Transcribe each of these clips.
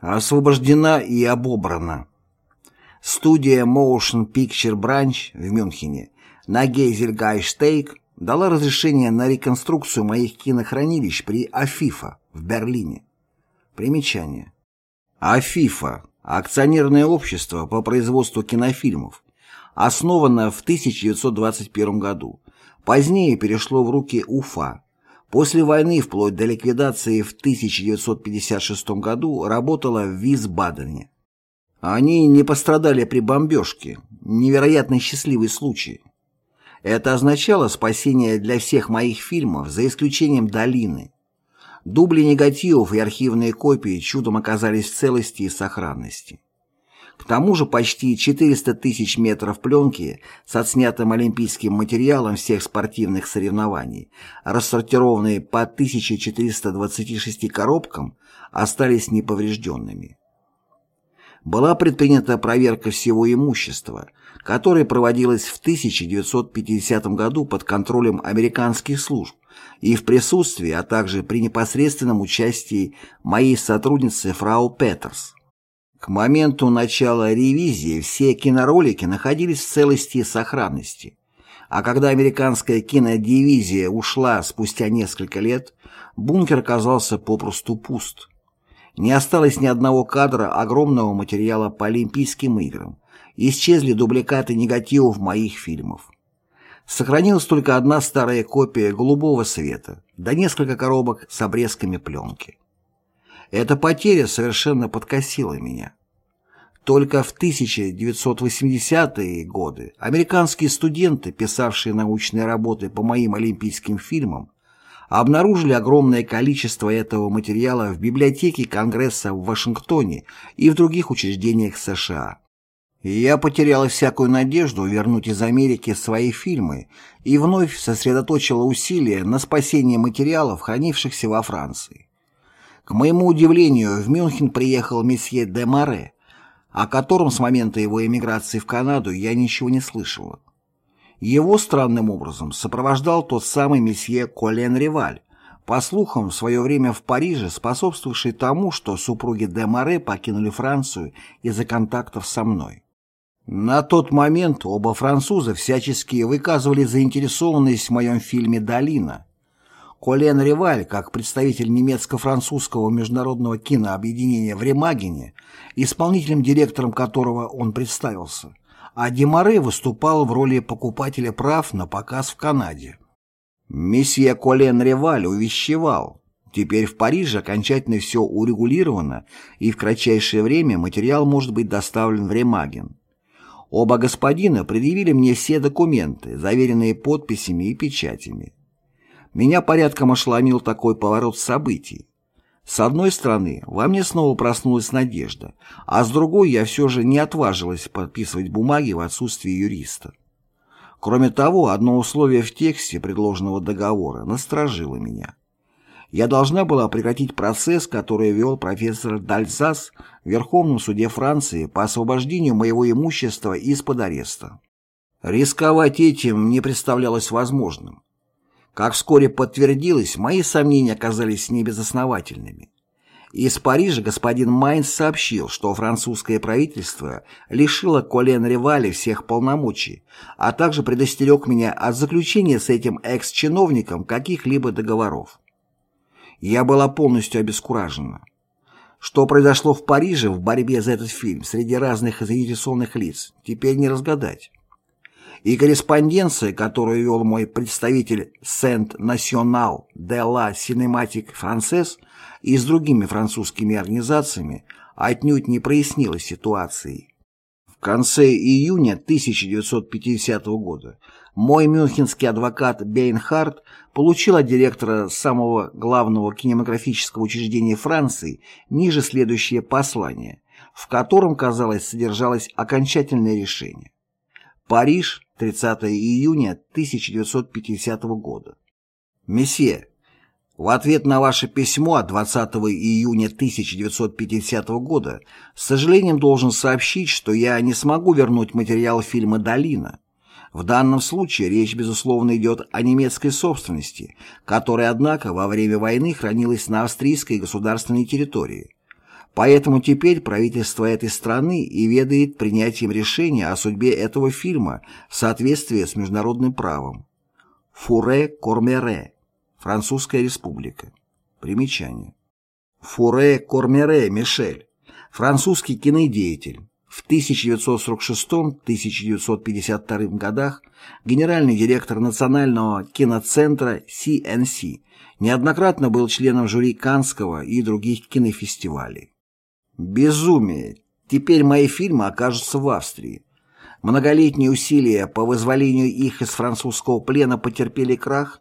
Освобождена и обобрана. Студия Motion Picture Branch в Мюнхене на Гейзельгайштейк дала разрешение на реконструкцию моих кинохранилищ при Афифа в Берлине. Примечание. Афифа – акционерное общество по производству кинофильмов, основано в 1921 году. Позднее перешло в руки УФА После войны, вплоть до ликвидации в 1956 году, работала в Висбадене. Они не пострадали при бомбежке. Невероятно счастливый случай. Это означало спасение для всех моих фильмов, за исключением «Долины». Дубли негативов и архивные копии чудом оказались в целости и сохранности. К тому же почти 400 тысяч метров пленки с отснятым олимпийским материалом всех спортивных соревнований, рассортированные по 1426 коробкам, остались неповрежденными. Была предпринята проверка всего имущества, которая проводилась в 1950 году под контролем американских служб и в присутствии, а также при непосредственном участии моей сотрудницы фрау Петерс. К моменту начала ревизии все киноролики находились в целости и сохранности, а когда американская кинодивизия ушла спустя несколько лет, бункер оказался попросту пуст. Не осталось ни одного кадра огромного материала по Олимпийским играм, исчезли дубликаты негативов моих фильмов. Сохранилась только одна старая копия «Голубого света», да несколько коробок с обрезками пленки. Эта потеря совершенно подкосила меня. Только в 1980-е годы американские студенты, писавшие научные работы по моим олимпийским фильмам, обнаружили огромное количество этого материала в библиотеке Конгресса в Вашингтоне и в других учреждениях США. я потеряла всякую надежду вернуть из Америки свои фильмы и вновь сосредоточила усилия на спасении материалов, хранившихся во Франции. К моему удивлению, в Мюнхен приехал месье де Море, о котором с момента его эмиграции в Канаду я ничего не слышала. Его странным образом сопровождал тот самый месье Колен Реваль, по слухам, в свое время в Париже способствовавший тому, что супруги де Море покинули Францию из-за контактов со мной. На тот момент оба француза всячески выказывали заинтересованность в моем фильме «Долина», Колен Реваль, как представитель немецко-французского международного кинообъединения в Ремагене, исполнительным директором которого он представился, а Демаре выступал в роли покупателя прав на показ в Канаде. Месье Колен Реваль увещевал. Теперь в Париже окончательно все урегулировано, и в кратчайшее время материал может быть доставлен в Ремаген. Оба господина предъявили мне все документы, заверенные подписями и печатями. Меня порядком ошеломил такой поворот событий. С одной стороны, во мне снова проснулась надежда, а с другой я все же не отважилась подписывать бумаги в отсутствие юриста. Кроме того, одно условие в тексте предложенного договора насторожило меня. Я должна была прекратить процесс, который вел профессор Дальзас в Верховном суде Франции по освобождению моего имущества из-под ареста. Рисковать этим не представлялось возможным. Как вскоре подтвердилось, мои сомнения оказались небезосновательными. Из Парижа господин Майнц сообщил, что французское правительство лишило Колен Ревали всех полномочий, а также предостерег меня от заключения с этим экс-чиновником каких-либо договоров. Я была полностью обескуражена. Что произошло в Париже в борьбе за этот фильм среди разных заинтересованных лиц, теперь не разгадать и корреспонденция, которую вел мой представитель Сент-Национал де ла Cinematique Française и с другими французскими организациями, отнюдь не прояснила ситуации. В конце июня 1950 года мой мюнхенский адвокат Бейнхард получил от директора самого главного кинематографического учреждения Франции ниже следующее послание, в котором, казалось, содержалось окончательное решение. Париж, 30 июня 1950 года. Месье, в ответ на ваше письмо от 20 июня 1950 года с сожалением должен сообщить, что я не смогу вернуть материал фильма «Долина». В данном случае речь, безусловно, идет о немецкой собственности, которая, однако, во время войны хранилась на австрийской государственной территории. Поэтому теперь правительство этой страны и ведает принятием решения о судьбе этого фильма в соответствии с международным правом. Фуре Кормере. Французская республика. Примечание. Фуре Кормере Мишель. Французский кинодеятель. В 1946-1952 годах генеральный директор Национального киноцентра CNC, неоднократно был членом жюри Канского и других кинофестивалей. Безумие. Теперь мои фильмы окажутся в Австрии. Многолетние усилия по вызволению их из французского плена потерпели крах?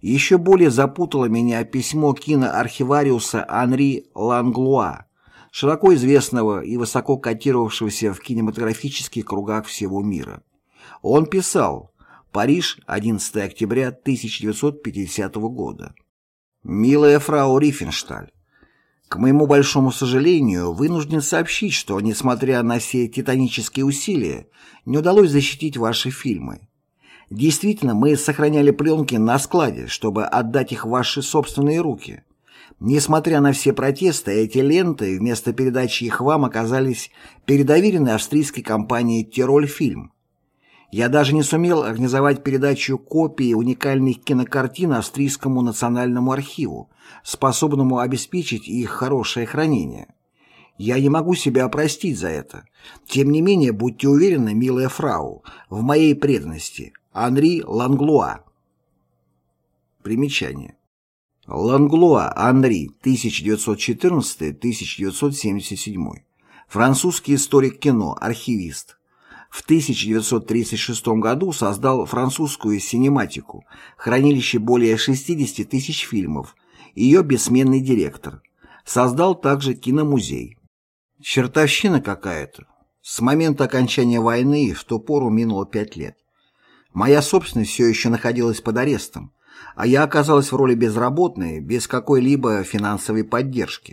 Еще более запутало меня письмо киноархивариуса Анри Ланглуа, широко известного и высоко котировавшегося в кинематографических кругах всего мира. Он писал «Париж, 11 октября 1950 года». «Милая фрау Рифеншталь, к моему большому сожалению, вынужден сообщить, что, несмотря на все титанические усилия, не удалось защитить ваши фильмы. Действительно, мы сохраняли пленки на складе, чтобы отдать их в ваши собственные руки. Несмотря на все протесты, эти ленты вместо передачи их вам оказались передоверены австрийской компанией «Тироль Фильм». Я даже не сумел организовать передачу копии уникальных кинокартин Австрийскому национальному архиву, способному обеспечить их хорошее хранение. Я не могу себя простить за это. Тем не менее, будьте уверены, милая фрау, в моей преданности. Анри Ланглуа. Примечание. Ланглуа Анри, 1914-1977. Французский историк кино, архивист в 1936 году создал французскую синематику, хранилище более 60 тысяч фильмов, ее бессменный директор. Создал также киномузей. Чертовщина какая-то. С момента окончания войны в ту пору минуло пять лет. Моя собственность все еще находилась под арестом, а я оказалась в роли безработной, без какой-либо финансовой поддержки.